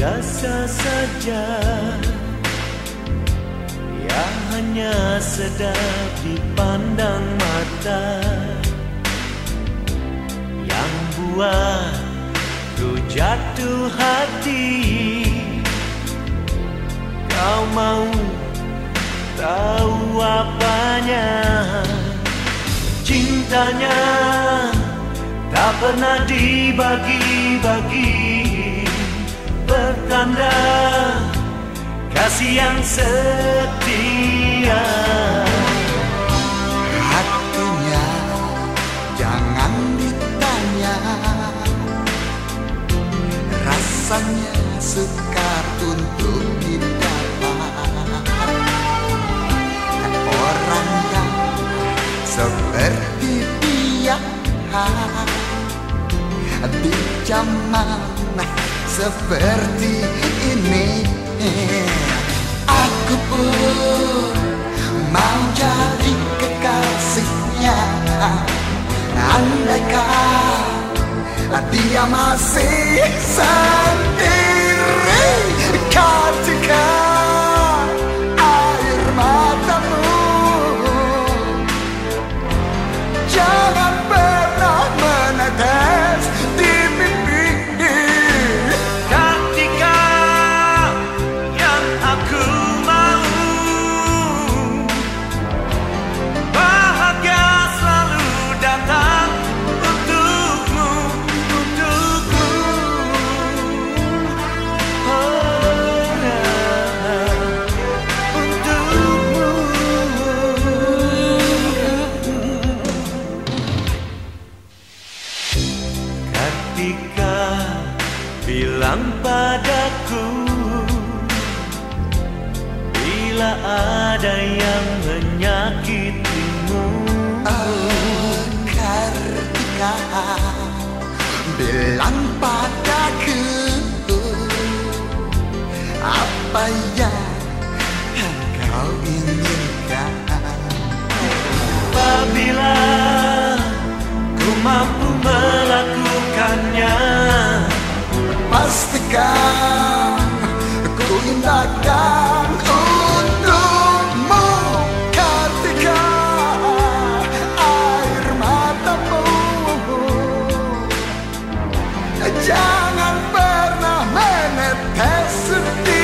biasa saja. Yang hanya sedap dipandang mata. Yang buat ku jatuh hati. Kau mau tahu apanya? Cintanya pernah dibagi-bagi. Bertanda kasih yang setia. Hatinya jangan ditanya. Rasanya sukar untuk didapat. Orang yang seperti dia Di zaman seperti ini. Aku pun mau jadi kekasihnya. Andaikan dia masih sendiri Ketika bilang padaku Bila ada yang menyakitimu. Kartika bilang padaku apa yang kau inginkan? Apabila ku mampu melakukannya pastikan ku indahkan untukmu. Ketika air matamu. Jangan pernah menetes di